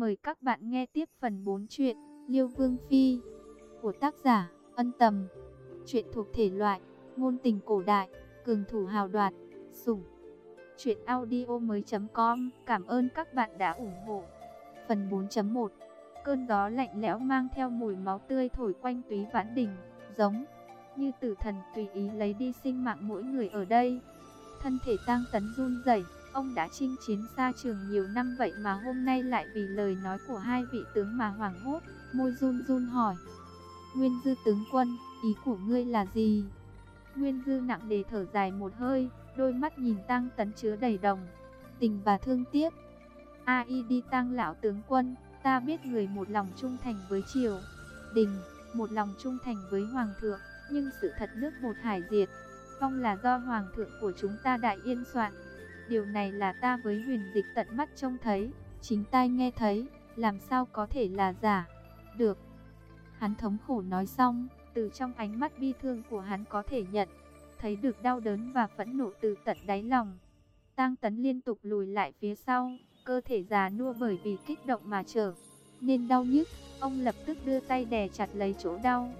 Mời các bạn nghe tiếp phần 4 chuyện Liêu Vương Phi của tác giả Ân Tầm. Chuyện thuộc thể loại ngôn tình cổ đại, cường thủ hào đoạt, sủng. Truyện audio mới.com Cảm ơn các bạn đã ủng hộ. Phần 4.1 Cơn gió lạnh lẽo mang theo mùi máu tươi thổi quanh túy vãn đình, giống như tử thần tùy ý lấy đi sinh mạng mỗi người ở đây. Thân thể tang tấn run rẩy Ông đã chinh chiến xa trường nhiều năm vậy mà hôm nay lại vì lời nói của hai vị tướng mà hoảng hốt, môi run run hỏi. Nguyên dư tướng quân, ý của ngươi là gì? Nguyên dư nặng đề thở dài một hơi, đôi mắt nhìn tăng tấn chứa đầy đồng, tình và thương tiếc. Ai đi tăng lão tướng quân, ta biết người một lòng trung thành với triều, đình, một lòng trung thành với hoàng thượng, nhưng sự thật nước một hải diệt, phong là do hoàng thượng của chúng ta đại yên soạn. Điều này là ta với huyền dịch tận mắt trông thấy, chính tai nghe thấy, làm sao có thể là giả. Được. Hắn thống khổ nói xong, từ trong ánh mắt bi thương của hắn có thể nhận, thấy được đau đớn và phẫn nộ từ tận đáy lòng. Tang tấn liên tục lùi lại phía sau, cơ thể già nua bởi vì kích động mà trở, nên đau nhức. Ông lập tức đưa tay đè chặt lấy chỗ đau.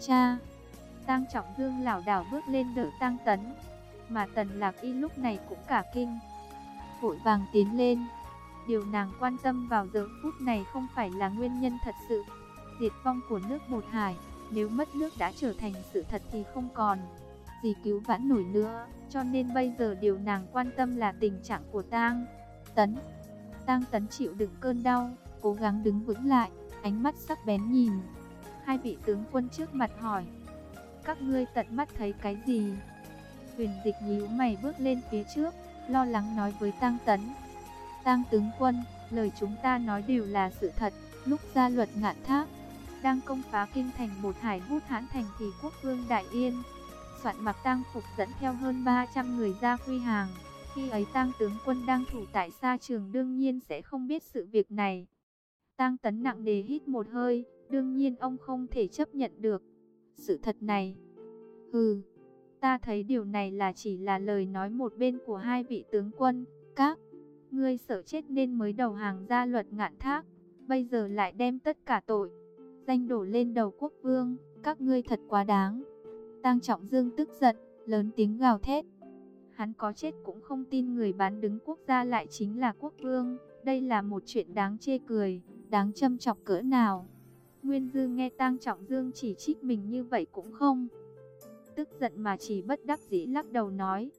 Cha! Tang trọng dương lảo đảo bước lên đỡ Tang tấn, mà Tần Lạc Y lúc này cũng cả kinh. Vội vàng tiến lên. Điều nàng quan tâm vào giờ phút này không phải là nguyên nhân thật sự. Diệt vong của nước Bột Hải, nếu mất nước đã trở thành sự thật thì không còn gì cứu vãn nổi nữa. Cho nên bây giờ điều nàng quan tâm là tình trạng của Tang Tấn. Tang Tấn chịu đựng cơn đau, cố gắng đứng vững lại, ánh mắt sắc bén nhìn. Hai vị tướng quân trước mặt hỏi, các ngươi tận mắt thấy cái gì? Huyền dịch nhíu mày bước lên phía trước, lo lắng nói với Tăng Tấn. Tăng tướng quân, lời chúng ta nói đều là sự thật, lúc ra luật ngạn thác, đang công phá kinh thành một hải hút hãn thành thì quốc vương Đại Yên. Soạn mặc tăng phục dẫn theo hơn 300 người ra quy hàng. Khi ấy tăng tướng quân đang thủ tại xa trường đương nhiên sẽ không biết sự việc này. Tăng tấn nặng nề hít một hơi, đương nhiên ông không thể chấp nhận được. Sự thật này, hừ, Ta thấy điều này là chỉ là lời nói một bên của hai vị tướng quân, các ngươi sợ chết nên mới đầu hàng ra luật ngạn thác, bây giờ lại đem tất cả tội danh đổ lên đầu quốc vương, các ngươi thật quá đáng. Tang Trọng Dương tức giận, lớn tiếng gào thét. Hắn có chết cũng không tin người bán đứng quốc gia lại chính là quốc vương, đây là một chuyện đáng chê cười, đáng châm chọc cỡ nào. Nguyên Dư nghe Tang Trọng Dương chỉ trích mình như vậy cũng không tức giận mà chỉ bất đắc dĩ lắc đầu nói.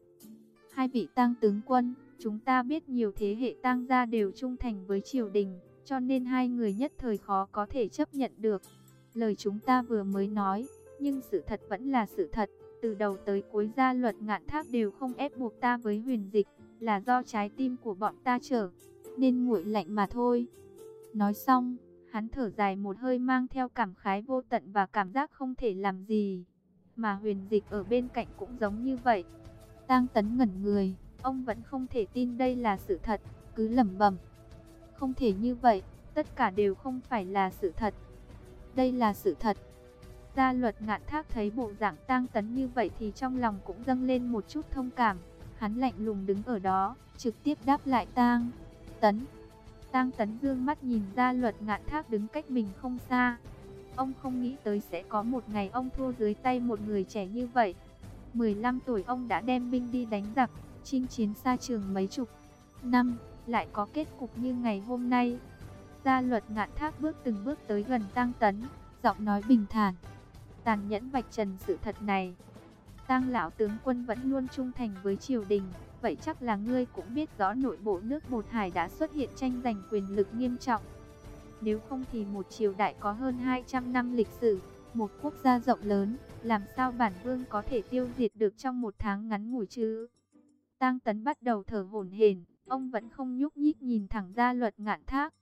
Hai vị tăng tướng quân, chúng ta biết nhiều thế hệ tăng gia đều trung thành với triều đình, cho nên hai người nhất thời khó có thể chấp nhận được. Lời chúng ta vừa mới nói, nhưng sự thật vẫn là sự thật, từ đầu tới cuối gia luật ngạn thác đều không ép buộc ta với huyền dịch, là do trái tim của bọn ta trở, nên nguội lạnh mà thôi. Nói xong, hắn thở dài một hơi mang theo cảm khái vô tận và cảm giác không thể làm gì mà huyền dịch ở bên cạnh cũng giống như vậy. Tang tấn ngẩn người, ông vẫn không thể tin đây là sự thật, cứ lẩm bẩm. Không thể như vậy, tất cả đều không phải là sự thật. Đây là sự thật. Gia luật ngạn thác thấy bộ dạng tang tấn như vậy thì trong lòng cũng dâng lên một chút thông cảm. Hắn lạnh lùng đứng ở đó, trực tiếp đáp lại tang. Tấn. Tang tấn dương mắt nhìn Gia luật ngạn thác đứng cách mình không xa, Ông không nghĩ tới sẽ có một ngày ông thua dưới tay một người trẻ như vậy. 15 tuổi ông đã đem binh đi đánh giặc, chinh chiến xa trường mấy chục năm, lại có kết cục như ngày hôm nay. Gia luật ngạn thác bước từng bước tới gần Tăng Tấn, giọng nói bình thản, tàn nhẫn vạch trần sự thật này. Tăng lão tướng quân vẫn luôn trung thành với triều đình, vậy chắc là ngươi cũng biết rõ nội bộ nước Bột Hải đã xuất hiện tranh giành quyền lực nghiêm trọng. Nếu không thì một triều đại có hơn 200 năm lịch sử, một quốc gia rộng lớn, làm sao bản vương có thể tiêu diệt được trong một tháng ngắn ngủi chứ? Tang Tấn bắt đầu thở hổn hển, ông vẫn không nhúc nhích nhìn thẳng ra luật ngạn thác.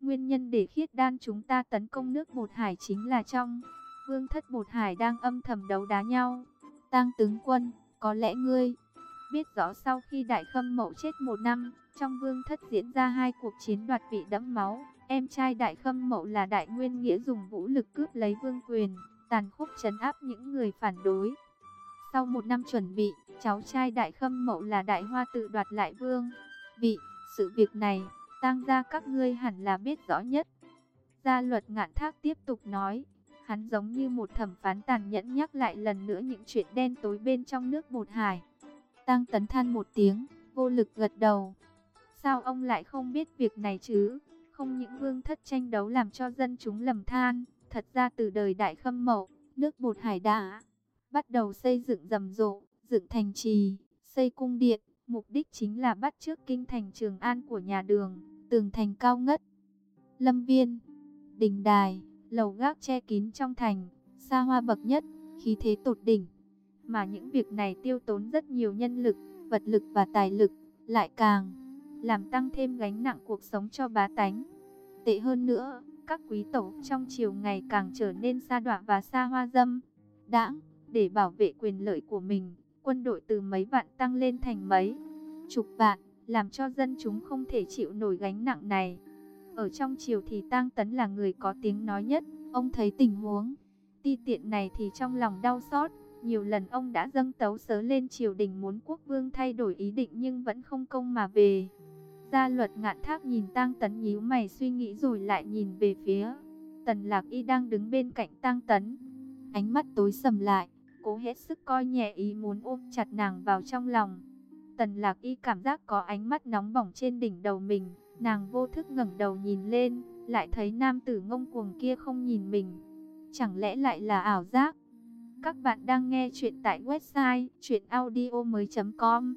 Nguyên nhân để khiết đan chúng ta tấn công nước bột hải chính là trong vương thất bột hải đang âm thầm đấu đá nhau. Tang tướng quân, có lẽ ngươi biết rõ sau khi đại khâm mậu chết một năm, trong vương thất diễn ra hai cuộc chiến đoạt vị đẫm máu. Em trai Đại Khâm Mậu là Đại Nguyên Nghĩa dùng vũ lực cướp lấy vương quyền, tàn khốc trấn áp những người phản đối. Sau một năm chuẩn bị, cháu trai Đại Khâm Mậu là Đại Hoa tự đoạt lại vương vị. Sự việc này, Tang gia các ngươi hẳn là biết rõ nhất. Gia luật ngạn thác tiếp tục nói, hắn giống như một thẩm phán tàn nhẫn nhắc lại lần nữa những chuyện đen tối bên trong nước bột hải. Tang tấn than một tiếng, vô lực gật đầu. Sao ông lại không biết việc này chứ? Không những vương thất tranh đấu làm cho dân chúng lầm than, thật ra từ đời đại khâm mậu, nước bột hải đã bắt đầu xây dựng rầm rộ, dựng thành trì, xây cung điện, mục đích chính là bắt trước kinh thành Trường An của nhà Đường, tường thành cao ngất. Lâm viên, đình đài, lầu gác che kín trong thành, xa hoa bậc nhất, khí thế tột đỉnh. Mà những việc này tiêu tốn rất nhiều nhân lực, vật lực và tài lực, lại càng làm tăng thêm gánh nặng cuộc sống cho bá tánh. Tệ hơn nữa, các quý tộc trong triều ngày càng trở nên xa đọa và xa hoa dâm. Đãng, để bảo vệ quyền lợi của mình, quân đội từ mấy vạn tăng lên thành mấy chục vạn, làm cho dân chúng không thể chịu nổi gánh nặng này. Ở trong triều thì Tang Tấn là người có tiếng nói nhất, ông thấy tình huống ti tiện này thì trong lòng đau xót. Nhiều lần ông đã dâng tấu sớ lên triều đình muốn quốc vương thay đổi ý định nhưng vẫn không công mà về. Gia luật ngạn thác nhìn Tang Tấn nhíu mày suy nghĩ rồi lại nhìn về phía Tần Lạc Y đang đứng bên cạnh Tang Tấn. Ánh mắt tối sầm lại, cố hết sức coi nhẹ ý muốn ôm chặt nàng vào trong lòng. Tần Lạc Y cảm giác có ánh mắt nóng bỏng trên đỉnh đầu mình, nàng vô thức ngẩng đầu nhìn lên, lại thấy nam tử ngông cuồng kia không nhìn mình. Chẳng lẽ lại là ảo giác? Các bạn đang nghe chuyện tại website chuyenaudio.com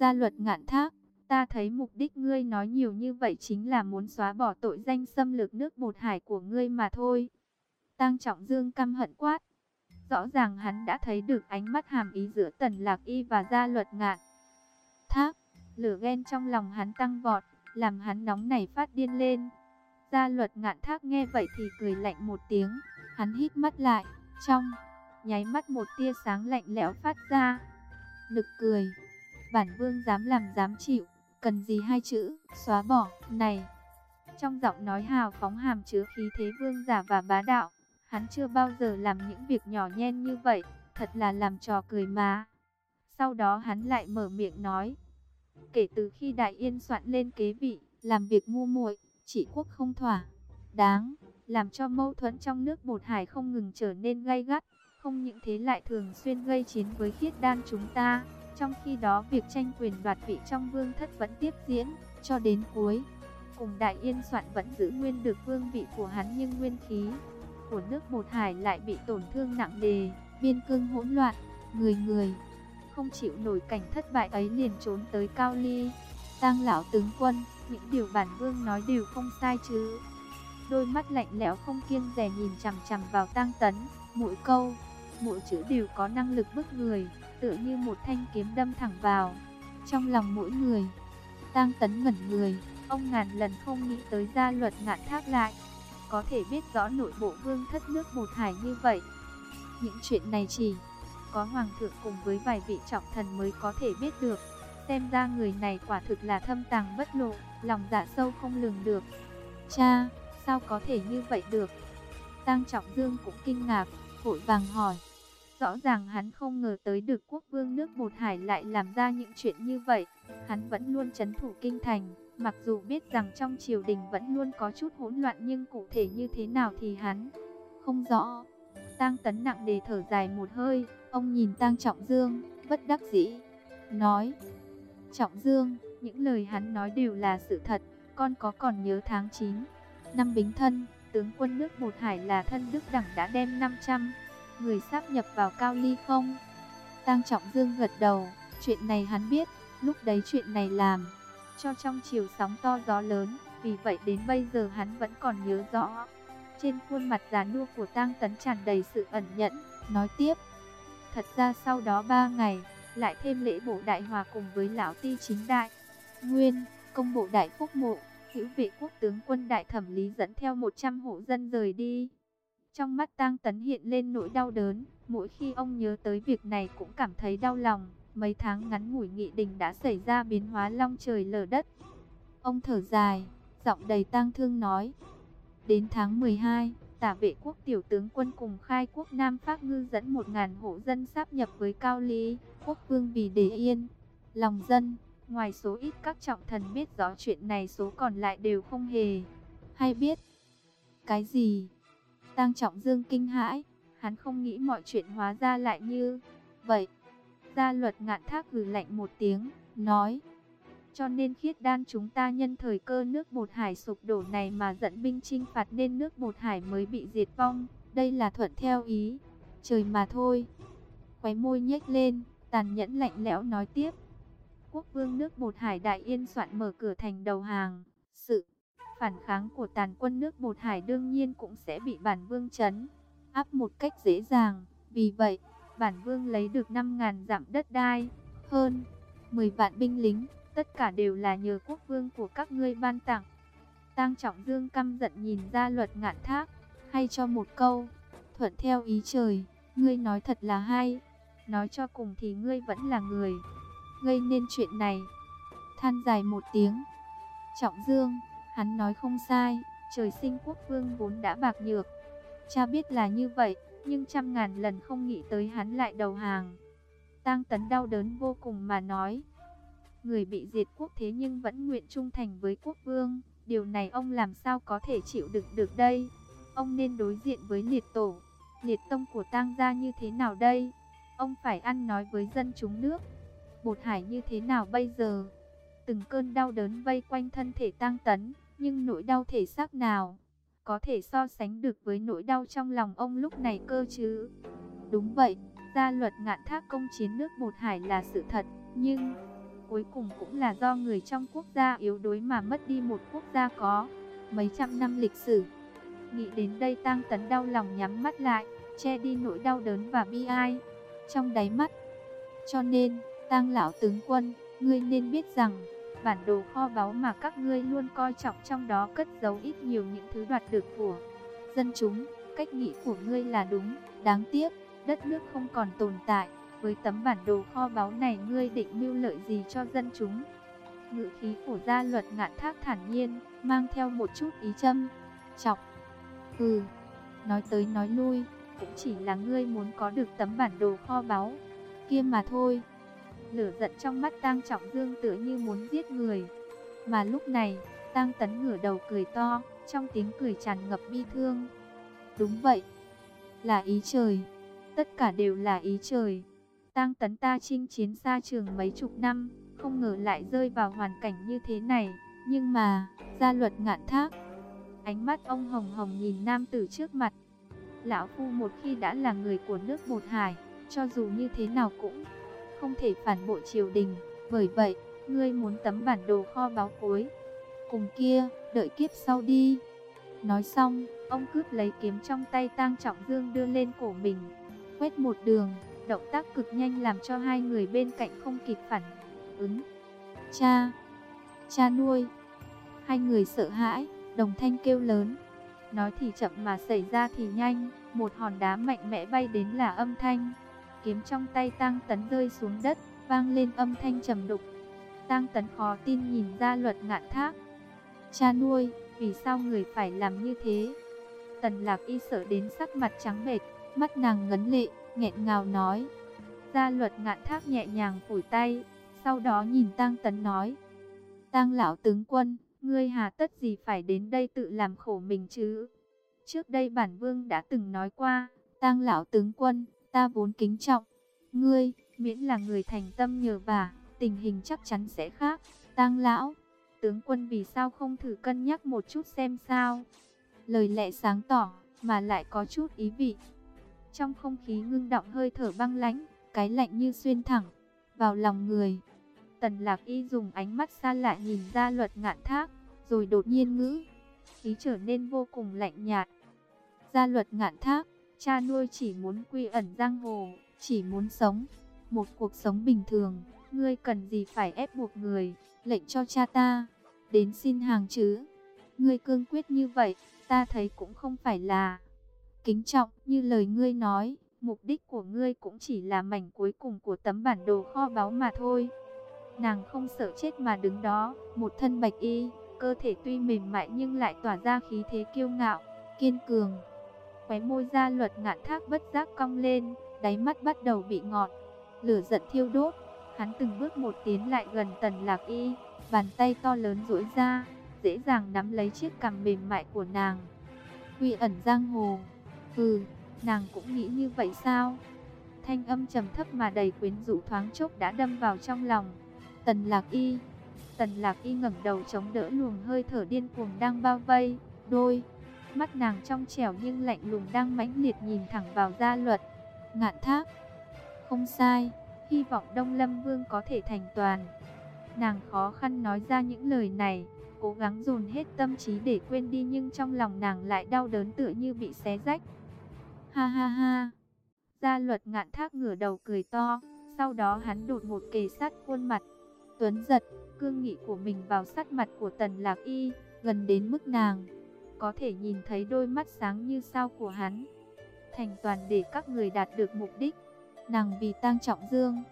Gia luật ngạn thác, ta thấy mục đích ngươi nói nhiều như vậy chính là muốn xóa bỏ tội danh xâm lược nước bột hải của ngươi mà thôi. Tăng Trọng Dương căm hận quát. Rõ ràng hắn đã thấy được ánh mắt hàm ý giữa Tần Lạc Y và Gia Luật Ngạn. Thác, lửa ghen trong lòng hắn tăng vọt, làm hắn nóng nảy phát điên lên. Gia Luật Ngạn Thác nghe vậy thì cười lạnh một tiếng, hắn hít mắt lại, trong nháy mắt một tia sáng lạnh lẽo phát ra. Nực cười, bản vương dám làm dám chịu, cần gì hai chữ, xóa bỏ, này. Trong giọng nói hào phóng hàm chứa khí thế vương giả và bá đạo, hắn chưa bao giờ làm những việc nhỏ nhen như vậy, thật là làm trò cười mà. Sau đó hắn lại mở miệng nói, kể từ khi Đại Yên soạn lên kế vị, làm việc ngu muội, chỉ quốc không thỏa, đáng, làm cho mâu thuẫn trong nước bột hải không ngừng trở nên gay gắt. Không những thế lại thường xuyên gây chiến với khiết đan chúng ta. Trong khi đó việc tranh quyền đoạt vị trong vương thất vẫn tiếp diễn, cho đến cuối. Cùng Đại Yên soạn vẫn giữ nguyên được vương vị của hắn nhưng nguyên khí của nước bột hải lại bị tổn thương nặng nề, biên cương hỗn loạn, người người không chịu nổi cảnh thất bại ấy liền trốn tới Cao Ly. Tang lão tướng quân, những điều bản vương nói đều không sai chứ? Đôi mắt lạnh lẽo không kiêng dè nhìn chằm chằm vào Tang Tấn, mỗi câu mỗi chữ đều có năng lực bức người, tựa như một thanh kiếm đâm thẳng vào trong lòng mỗi người. Tang Tấn ngẩn người, ông ngàn lần không nghĩ tới gia luật ngạn thác lại, có thể biết rõ nội bộ vương thất nước bột hải như vậy. Những chuyện này chỉ có hoàng thượng cùng với vài vị trọng thần mới có thể biết được. Xem ra người này quả thực là thâm tàng bất lộ, lòng dạ sâu không lường được. Cha, sao có thể như vậy được? Tang Trọng Dương cũng kinh ngạc, vội vàng hỏi. Rõ ràng hắn không ngờ tới được quốc vương nước bột hải lại làm ra những chuyện như vậy. Hắn vẫn luôn chấn thủ kinh thành, mặc dù biết rằng trong triều đình vẫn luôn có chút hỗn loạn nhưng cụ thể như thế nào thì hắn không rõ. Tang Tấn nặng đề thở dài một hơi, ông nhìn Tang Trọng Dương, bất đắc dĩ, nói: "Trọng Dương, những lời hắn nói đều là sự thật, con có còn nhớ tháng 9 năm Bính Thân, tướng quân nước Bột Hải là thân Đức Đẳng đã đem 500 người sắp nhập vào Cao Ly không? Tăng Trọng Dương gật đầu, chuyện này hắn biết, lúc đấy chuyện này làm, cho trong chiều sóng to gió lớn, vì vậy đến bây giờ hắn vẫn còn nhớ rõ. Trên khuôn mặt già nua của Tăng Tấn tràn đầy sự ẩn nhẫn, nói tiếp. Thật ra sau đó ba ngày, lại thêm lễ bộ đại hòa cùng với lão ti chính đại. Nguyên, công bộ đại phúc mộ, hữu vệ quốc tướng quân đại thẩm lý dẫn theo 100 hộ dân rời đi. Trong mắt Tang Tấn hiện lên nỗi đau đớn, mỗi khi ông nhớ tới việc này cũng cảm thấy đau lòng. Mấy tháng ngắn ngủi nghị đình đã xảy ra biến hóa long trời lở đất. Ông thở dài, giọng đầy tang thương nói. Đến tháng 12, tả vệ quốc tiểu tướng quân cùng khai quốc Nam Pháp ngư dẫn 1.000 hộ dân sáp nhập với Cao Lý, quốc vương vì để yên. Lòng dân, Ngoài số ít các trọng thần biết rõ chuyện này số còn lại đều không hề hay biết. Cái gì? Tăng Trọng Dương kinh hãi, hắn không nghĩ mọi chuyện hóa ra lại như vậy. Gia luật ngạn thác hừ lạnh một tiếng, nói. Cho nên khiết đan chúng ta nhân thời cơ nước bột hải sụp đổ này mà dẫn binh chinh phạt nên nước bột hải mới bị diệt vong. Đây là thuận theo ý, trời mà thôi. Khóe môi nhếch lên, tàn nhẫn lạnh lẽo nói tiếp. Quốc vương nước bột hải đại yên soạn mở cửa thành đầu hàng. Phản kháng của tàn quân nước bột hải đương nhiên cũng sẽ bị bản vương chấn áp một cách dễ dàng. Vì vậy, bản vương lấy được 5.000 dặm đất đai, hơn 10 vạn binh lính, tất cả đều là nhờ quốc vương của các ngươi ban tặng. Tang Trọng Dương căm giận nhìn ra luật ngạn thác, hay cho một câu, thuận theo ý trời, ngươi nói thật là hay, nói cho cùng thì ngươi vẫn là người, gây nên chuyện này. Than dài một tiếng, Trọng Dương, hắn nói không sai, trời sinh quốc vương vốn đã bạc nhược, Cha biết là như vậy, nhưng trăm ngàn lần không nghĩ tới hắn lại đầu hàng. Tang Tấn đau đớn vô cùng mà nói. Người bị diệt quốc thế nhưng vẫn nguyện trung thành với quốc vương, điều này ông làm sao có thể chịu đựng được đây? Ông nên đối diện với liệt tổ, liệt tông của tang gia như thế nào đây? Ông phải ăn nói với dân chúng nước. Bột hải như thế nào bây giờ? Từng cơn đau đớn vây quanh thân thể tang tấn, nhưng nỗi đau thể xác nào? có thể so sánh được với nỗi đau trong lòng ông lúc này cơ chứ. Đúng vậy, gia luật ngạn thác công chiến nước bột hải là sự thật, nhưng cuối cùng cũng là do người trong quốc gia yếu đuối mà mất đi một quốc gia có mấy trăm năm lịch sử. Nghĩ đến đây tang tấn đau lòng nhắm mắt lại, che đi nỗi đau đớn và bi ai trong đáy mắt. Cho nên, tang lão tướng quân, ngươi nên biết rằng bản đồ kho báu mà các ngươi luôn coi trọng trong đó cất giấu ít nhiều những thứ đoạt được của dân chúng. Cách nghĩ của ngươi là đúng, đáng tiếc, đất nước không còn tồn tại. Với tấm bản đồ kho báu này ngươi định mưu lợi gì cho dân chúng? Ngự khí của gia luật ngạn thác thản nhiên, mang theo một chút ý châm, chọc. Ừ, nói tới nói lui, cũng chỉ là ngươi muốn có được tấm bản đồ kho báu kia mà thôi. Lửa giận trong mắt Tang Trọng Dương tựa như muốn giết người. Mà lúc này, Tang Tấn ngửa đầu cười to, trong tiếng cười tràn ngập bi thương. Đúng vậy, là ý trời, tất cả đều là ý trời. Tang Tấn ta chinh chiến xa trường mấy chục năm, không ngờ lại rơi vào hoàn cảnh như thế này. Nhưng mà, gia luật ngạn thác. Ánh mắt ông hồng hồng nhìn nam tử trước mặt. Lão Phu một khi đã là người của nước bột hải, cho dù như thế nào cũng không thể phản bội triều đình. Bởi vậy, ngươi muốn tấm bản đồ kho báu cuối. Cùng kia, đợi kiếp sau đi. Nói xong, ông cướp lấy kiếm trong tay tang trọng dương đưa lên cổ mình. Quét một đường, động tác cực nhanh làm cho hai người bên cạnh không kịp phản ứng. Cha! Cha nuôi! Hai người sợ hãi, đồng thanh kêu lớn. Nói thì chậm mà xảy ra thì nhanh, một hòn đá mạnh mẽ bay đến là âm thanh kiếm trong tay Tang Tấn rơi xuống đất, vang lên âm thanh trầm đục. Tang Tấn khó tin nhìn ra luật ngạn thác. Cha nuôi, vì sao người phải làm như thế? Tần Lạc Y sợ đến sắc mặt trắng bệch, mắt nàng ngấn lệ, nghẹn ngào nói. Gia luật ngạn thác nhẹ nhàng phủi tay, sau đó nhìn Tang Tấn nói. Tang lão tướng quân, ngươi hà tất gì phải đến đây tự làm khổ mình chứ? Trước đây bản vương đã từng nói qua, Tang lão tướng quân, ta vốn kính trọng. Ngươi, miễn là người thành tâm nhờ vả, tình hình chắc chắn sẽ khác. Tang lão, tướng quân vì sao không thử cân nhắc một chút xem sao? Lời lẽ sáng tỏ, mà lại có chút ý vị. Trong không khí ngưng động hơi thở băng lãnh, cái lạnh như xuyên thẳng vào lòng người. Tần Lạc Y dùng ánh mắt xa lạ nhìn ra luật ngạn thác, rồi đột nhiên ngữ, khí trở nên vô cùng lạnh nhạt. Gia luật ngạn thác, Cha nuôi chỉ muốn quy ẩn giang hồ, chỉ muốn sống một cuộc sống bình thường. Ngươi cần gì phải ép buộc người, lệnh cho cha ta đến xin hàng chứ? Ngươi cương quyết như vậy, ta thấy cũng không phải là kính trọng như lời ngươi nói. Mục đích của ngươi cũng chỉ là mảnh cuối cùng của tấm bản đồ kho báu mà thôi. Nàng không sợ chết mà đứng đó, một thân bạch y, cơ thể tuy mềm mại nhưng lại tỏa ra khí thế kiêu ngạo, kiên cường. Khóe môi ra luật ngạn thác bất giác cong lên, đáy mắt bắt đầu bị ngọt. Lửa giận thiêu đốt, Hắn từng bước một tiến lại gần Tần Lạc Y, bàn tay to lớn duỗi ra, dễ dàng nắm lấy chiếc cằm mềm mại của nàng. Quy ẩn giang hồ. Hừ, nàng cũng nghĩ như vậy sao? Thanh âm trầm thấp mà đầy quyến rũ thoáng chốc đã đâm vào trong lòng. Tần Lạc Y. Tần Lạc Y ngẩng đầu chống đỡ luồng hơi thở điên cuồng đang bao vây, đôi mắt nàng trong trẻo nhưng lạnh lùng đang mãnh liệt nhìn thẳng vào gia luật. Ngạn Thác. Không sai, hy vọng Đông Lâm Vương có thể thành toàn. Nàng khó khăn nói ra những lời này, cố gắng dồn hết tâm trí để quên đi nhưng trong lòng nàng lại đau đớn tựa như bị xé rách. Ha ha ha. Gia luật ngạn thác ngửa đầu cười to, sau đó hắn đột một kề sát khuôn mặt. Tuấn giật, cương nghị của mình vào sát mặt của tần lạc y, gần đến mức nàng. Có thể nhìn thấy đôi mắt sáng như sao của hắn. Thành toàn để các người đạt được mục đích. Nàng vì tang trọng dương,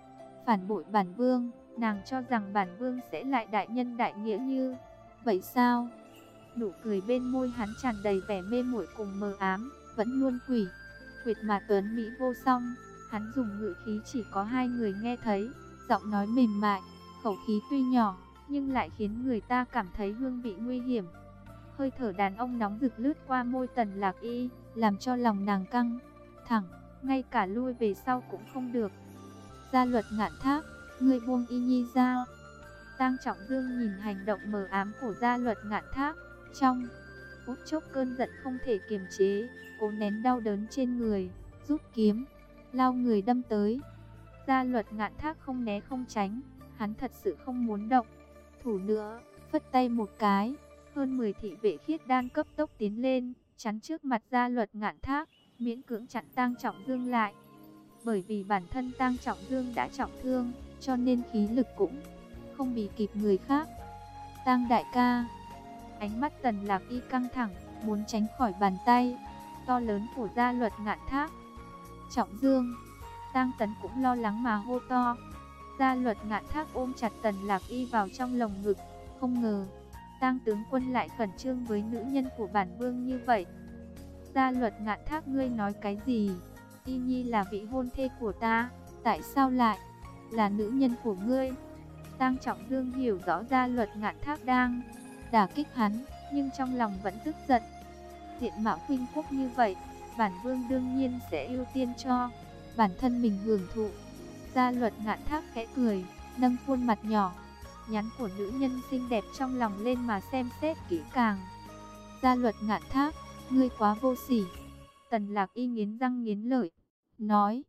phản bội bản vương, nàng cho rằng bản vương sẽ lại đại nhân đại nghĩa như Vậy sao? Nụ cười bên môi hắn tràn đầy vẻ mê muội cùng mờ ám, vẫn luôn quỷ. Quyệt mà tuấn Mỹ vô song, hắn dùng ngữ khí chỉ có hai người nghe thấy, giọng nói mềm mại, khẩu khí tuy nhỏ, nhưng lại khiến người ta cảm thấy hương vị nguy hiểm. Hơi thở đàn ông nóng rực lướt qua môi tần lạc y, làm cho lòng nàng căng, thẳng, ngay cả lui về sau cũng không được. Gia luật ngạn thác, người buông y nhi ra. Tang Trọng Dương nhìn hành động mờ ám của gia luật ngạn thác, trong phút chốc cơn giận không thể kiềm chế, cố nén đau đớn trên người, rút kiếm, lao người đâm tới. Gia luật ngạn thác không né không tránh, hắn thật sự không muốn động. Thủ nữa, phất tay một cái, hơn 10 thị vệ khiết đan cấp tốc tiến lên, chắn trước mặt gia luật ngạn thác, miễn cưỡng chặn Tang Trọng Dương lại. Bởi vì bản thân Tang Trọng Dương đã trọng thương, cho nên khí lực cũng không bị kịp người khác. Tang đại ca, ánh mắt tần lạc y căng thẳng, muốn tránh khỏi bàn tay, to lớn của gia luật ngạn thác. Trọng dương, Tang tấn cũng lo lắng mà hô to. Gia luật ngạn thác ôm chặt tần lạc y vào trong lồng ngực, không ngờ. Tang tướng quân lại khẩn trương với nữ nhân của bản vương như vậy. Gia luật ngạn thác ngươi nói cái gì? Y Nhi là vị hôn thê của ta, tại sao lại là nữ nhân của ngươi? Tang Trọng Dương hiểu rõ ra luật ngạn thác đang đả kích hắn, nhưng trong lòng vẫn tức giận. Diện mạo khuynh quốc như vậy, bản vương đương nhiên sẽ ưu tiên cho bản thân mình hưởng thụ. Gia luật ngạn thác khẽ cười, nâng khuôn mặt nhỏ, nhắn của nữ nhân xinh đẹp trong lòng lên mà xem xét kỹ càng. Gia luật ngạn thác, ngươi quá vô sỉ. Tần lạc y nghiến răng nghiến lợi, nói.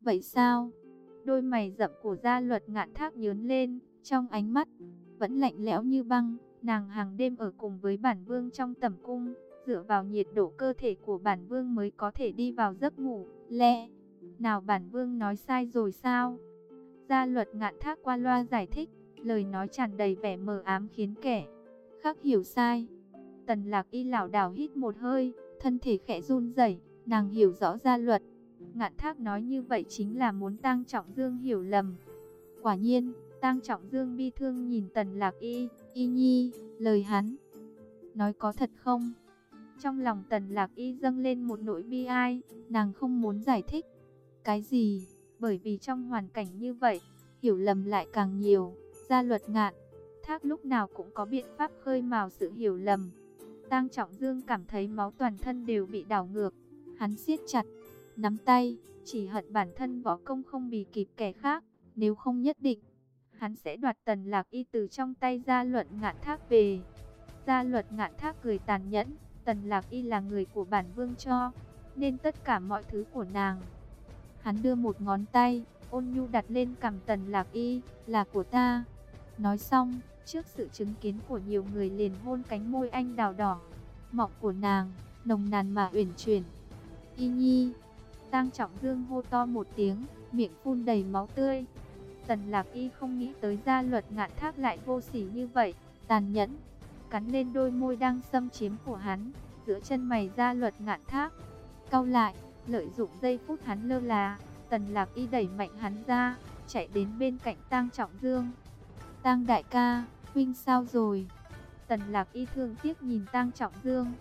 Vậy sao? Đôi mày rậm của gia luật ngạn thác nhớn lên, trong ánh mắt, vẫn lạnh lẽo như băng. Nàng hàng đêm ở cùng với bản vương trong tầm cung, dựa vào nhiệt độ cơ thể của bản vương mới có thể đi vào giấc ngủ. Lẽ, nào bản vương nói sai rồi sao? Gia luật ngạn thác qua loa giải thích, lời nói tràn đầy vẻ mờ ám khiến kẻ khác hiểu sai. Tần lạc y lảo đảo hít một hơi, thân thể khẽ run rẩy nàng hiểu rõ gia luật. Ngạn Thác nói như vậy chính là muốn tăng Trọng Dương hiểu lầm. Quả nhiên, tăng Trọng Dương bi thương nhìn Tần Lạc Y, Y Nhi, lời hắn. Nói có thật không? Trong lòng Tần Lạc Y dâng lên một nỗi bi ai, nàng không muốn giải thích. Cái gì? Bởi vì trong hoàn cảnh như vậy, hiểu lầm lại càng nhiều. Gia luật ngạn, thác lúc nào cũng có biện pháp khơi mào sự hiểu lầm. Tang Trọng Dương cảm thấy máu toàn thân đều bị đảo ngược. Hắn siết chặt nắm tay, chỉ hận bản thân võ công không bì kịp kẻ khác, nếu không nhất định, hắn sẽ đoạt tần lạc y từ trong tay gia luật ngạn thác về. Gia luật ngạn thác cười tàn nhẫn, tần lạc y là người của bản vương cho, nên tất cả mọi thứ của nàng. Hắn đưa một ngón tay, ôn nhu đặt lên cằm tần lạc y, là của ta. Nói xong, trước sự chứng kiến của nhiều người liền hôn cánh môi anh đào đỏ, mọng của nàng, nồng nàn mà uyển chuyển. Y nhi, Tang Trọng Dương hô to một tiếng, miệng phun đầy máu tươi. Tần Lạc Y không nghĩ tới gia luật ngạn thác lại vô sỉ như vậy, tàn nhẫn, cắn lên đôi môi đang xâm chiếm của hắn, giữa chân mày gia luật ngạn thác. Cau lại, lợi dụng giây phút hắn lơ là, Tần Lạc Y đẩy mạnh hắn ra, chạy đến bên cạnh Tang Trọng Dương. Tang đại ca, huynh sao rồi? Tần Lạc Y thương tiếc nhìn Tang Trọng Dương.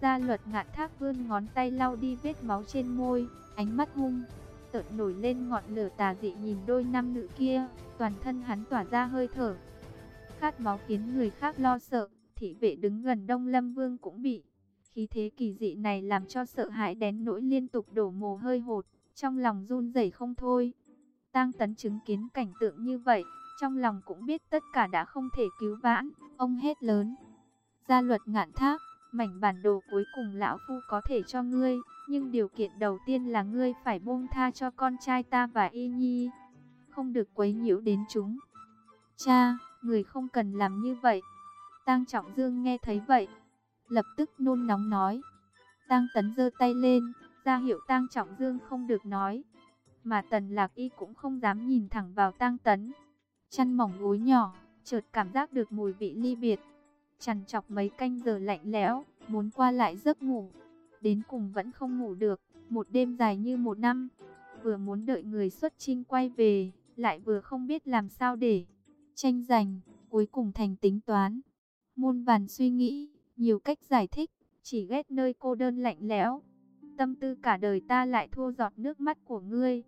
Gia luật ngạn thác vươn ngón tay lau đi vết máu trên môi, ánh mắt hung tợn nổi lên ngọn lửa tà dị nhìn đôi nam nữ kia, toàn thân hắn tỏa ra hơi thở. Khát máu khiến người khác lo sợ, thị vệ đứng gần Đông Lâm Vương cũng bị. Khí thế kỳ dị này làm cho sợ hãi đến nỗi liên tục đổ mồ hôi hột, trong lòng run rẩy không thôi. Tang Tấn chứng kiến cảnh tượng như vậy, trong lòng cũng biết tất cả đã không thể cứu vãn, ông hét lớn. Gia luật ngạn thác, mảnh bản đồ cuối cùng lão phu có thể cho ngươi, nhưng điều kiện đầu tiên là ngươi phải buông tha cho con trai ta và y nhi, không được quấy nhiễu đến chúng. Cha, người không cần làm như vậy. Tang Trọng Dương nghe thấy vậy, lập tức nôn nóng nói. Tang Tấn giơ tay lên, ra hiệu Tang Trọng Dương không được nói. Mà Tần Lạc Y cũng không dám nhìn thẳng vào Tang Tấn. Chăn mỏng gối nhỏ, chợt cảm giác được mùi vị ly biệt. Chằn chọc mấy canh giờ lạnh lẽo, muốn qua lại giấc ngủ. Đến cùng vẫn không ngủ được, một đêm dài như một năm. Vừa muốn đợi người xuất trinh quay về, lại vừa không biết làm sao để tranh giành, cuối cùng thành tính toán. Muôn vàn suy nghĩ, nhiều cách giải thích, chỉ ghét nơi cô đơn lạnh lẽo. Tâm tư cả đời ta lại thua giọt nước mắt của ngươi,